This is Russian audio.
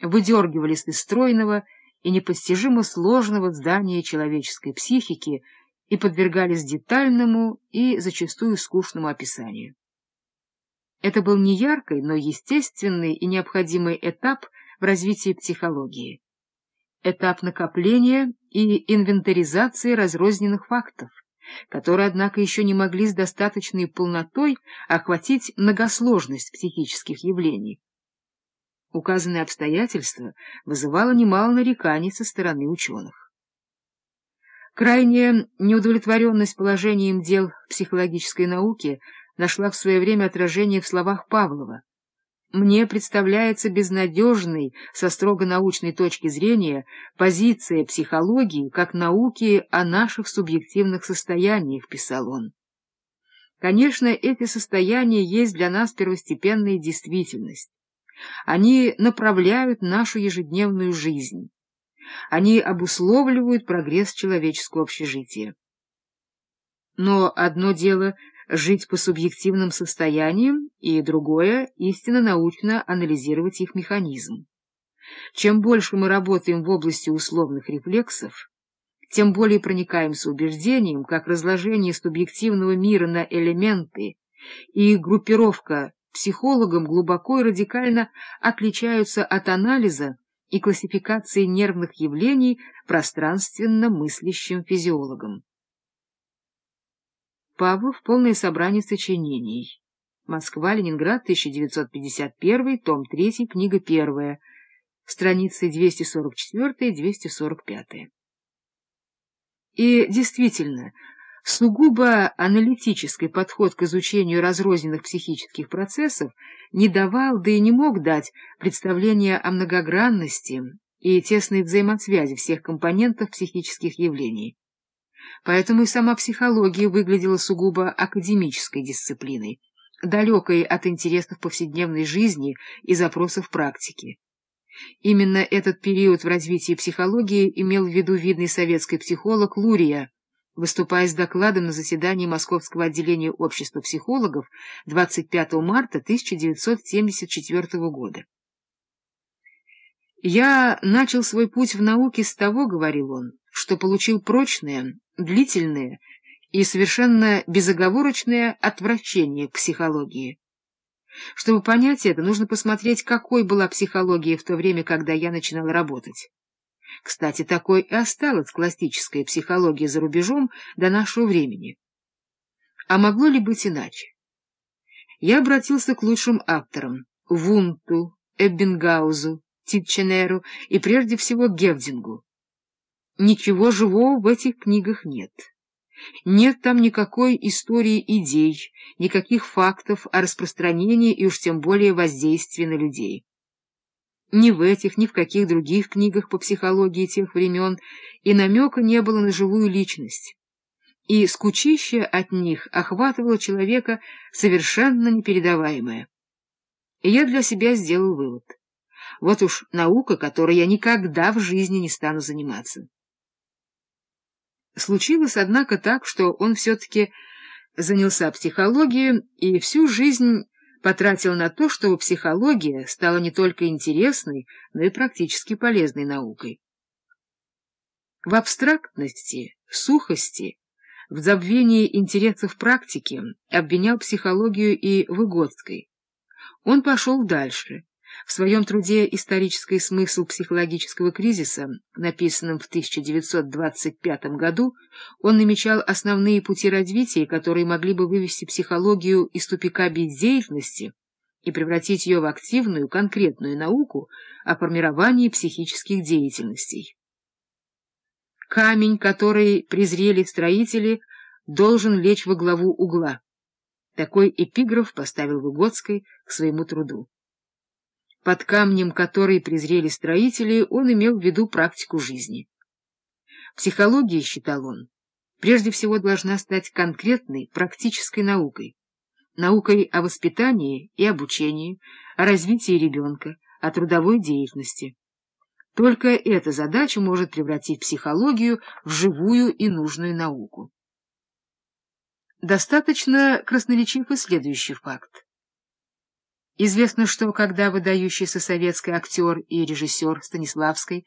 выдергивались из стройного и непостижимо сложного здания человеческой психики и подвергались детальному и зачастую скучному описанию. Это был не яркий, но естественный и необходимый этап в развитии психологии. Этап накопления и инвентаризации разрозненных фактов, которые, однако, еще не могли с достаточной полнотой охватить многосложность психических явлений. Указанное обстоятельство вызывало немало нареканий со стороны ученых. Крайняя неудовлетворенность положением дел психологической науки нашла в свое время отражение в словах Павлова. «Мне представляется безнадежной, со строго научной точки зрения, позиция психологии как науки о наших субъективных состояниях», — писал он. Конечно, эти состояния есть для нас первостепенная действительность. Они направляют нашу ежедневную жизнь. Они обусловливают прогресс человеческого общежития. Но одно дело — жить по субъективным состояниям, и другое — истинно научно анализировать их механизм. Чем больше мы работаем в области условных рефлексов, тем более проникаемся убеждением, как разложение субъективного мира на элементы и группировка психологом глубоко и радикально отличаются от анализа и классификации нервных явлений пространственно мыслящим физиологом. Павлов. Полное собрание сочинений. Москва, Ленинград, 1951, том 3, книга 1, страницы 244-245. И действительно, Сугубо аналитический подход к изучению разрозненных психических процессов не давал, да и не мог дать представления о многогранности и тесной взаимосвязи всех компонентов психических явлений. Поэтому и сама психология выглядела сугубо академической дисциплиной, далекой от интересов повседневной жизни и запросов практики. Именно этот период в развитии психологии имел в виду видный советский психолог Лурия, выступая с докладом на заседании Московского отделения общества психологов 25 марта 1974 года. «Я начал свой путь в науке с того, — говорил он, — что получил прочное, длительное и совершенно безоговорочное отвращение к психологии. Чтобы понять это, нужно посмотреть, какой была психология в то время, когда я начинал работать. Кстати, такой и осталась классическая психология за рубежом до нашего времени. А могло ли быть иначе? Я обратился к лучшим авторам — Вунту, Эббингаузу, Титченеру и прежде всего Гевдингу. Ничего живого в этих книгах нет. Нет там никакой истории идей, никаких фактов о распространении и уж тем более воздействии на людей. Ни в этих, ни в каких других книгах по психологии тех времен и намека не было на живую личность. И скучище от них охватывало человека совершенно непередаваемое. И я для себя сделал вывод. Вот уж наука, которой я никогда в жизни не стану заниматься. Случилось, однако, так, что он все-таки занялся психологией и всю жизнь потратил на то, чтобы психология стала не только интересной, но и практически полезной наукой. В абстрактности, сухости, в забвении интересов практики обвинял психологию и Выгодской. Он пошел дальше в своем труде «Исторический смысл психологического кризиса», написанном в 1925 году, он намечал основные пути развития, которые могли бы вывести психологию из тупика бездеятельности и превратить ее в активную, конкретную науку о формировании психических деятельностей. Камень, который презрели строители, должен лечь во главу угла. Такой эпиграф поставил Выгодской к своему труду. Под камнем, который презрели строители, он имел в виду практику жизни. Психология, считал он, прежде всего должна стать конкретной практической наукой, наукой о воспитании и обучении, о развитии ребенка, о трудовой деятельности. Только эта задача может превратить психологию в живую и нужную науку. Достаточно красноречив и следующий факт. Известно, что когда выдающийся советский актер и режиссер Станиславский